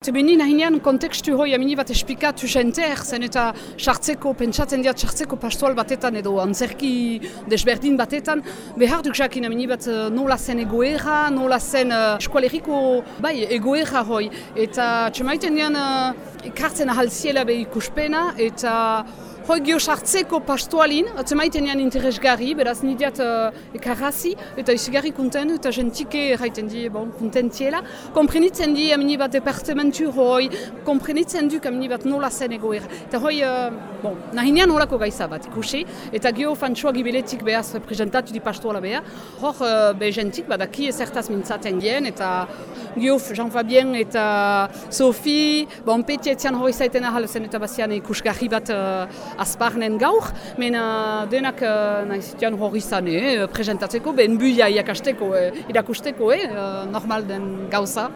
Zebeni nahinean kontekstu hoi amini bat espikatu jenter, zen eta sartzeko, pentsatzen diat sartzeko pastual batetan edo antzerki desberdin batetan, behar duk jakin amini bat eh, nola zen egoera, nola zen uh, eskualeriko bai, egoera hoi. Eta txemaiten dian ikartzen ahalziela be ikuspena eta Hoi gio sartzeko pastualin, atzemaiten ean interesgarri, beraz nidiat uh, ekarrazi, eta izigarri konten, eta jentike erraiten di, bon, kontentiela. Komprenitzen di amini bat departementu hoi, komprenitzen duk amini bat nola zen egoera. Eta hoi, uh, bon, nahinean holako gaiza bat ikusi, eta gio fantsua gibeletik behaz representatu di pastuala beha. Hor, uh, be jentik badaki ezertaz mintzaten gien, eta gio Jean-Fabien eta Sophie, bon, peti etzian hori zaiten ahal zen eta bazian ikusgarri bat uh, azparnen gaur, mena denak uh, nahi zitean hori zane, uh, presentatzeko, ben buia iakasteko, uh, irakusteko, uh, normal den gauza.